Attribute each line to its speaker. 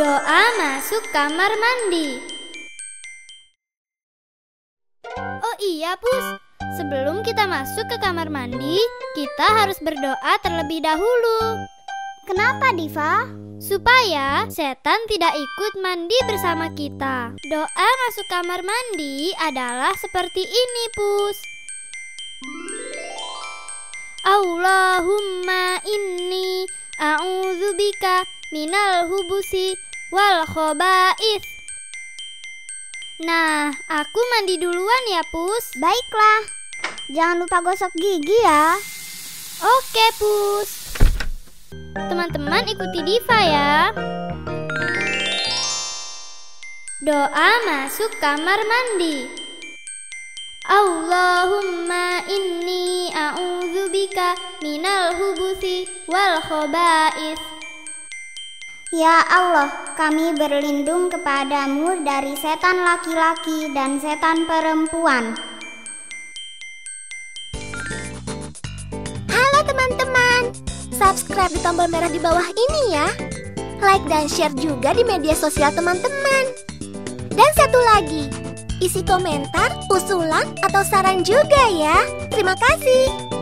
Speaker 1: masuk kamar mandi. Oh iya, Pus. Sebelum kita masuk ke kamar mandi, kita harus berdoa terlebih dahulu.
Speaker 2: Kenapa, Diva?
Speaker 1: Supaya setan tidak ikut mandi bersama kita. Doa masuk kamar mandi adalah seperti ini, Pus. Allahumma inni a'udzubika minal hubusi wal khobais. Nah, aku mandi duluan ya, Pus.
Speaker 2: Baiklah. Jangan lupa gosok gigi ya.
Speaker 1: Oke, Pus. Teman-teman ikuti Diva ya. Doa masuk kamar mandi. Allahumma inni a'udzubika minal hubusi wal khobais.
Speaker 2: Ya Allah, kami berlindung kepadamu dari setan laki-laki dan setan perempuan.
Speaker 3: Halo teman-teman, subscribe di tombol merah di bawah ini ya. Like dan share juga di media sosial teman-teman. Dan satu lagi, isi komentar, usulan, atau saran juga ya. Terima kasih.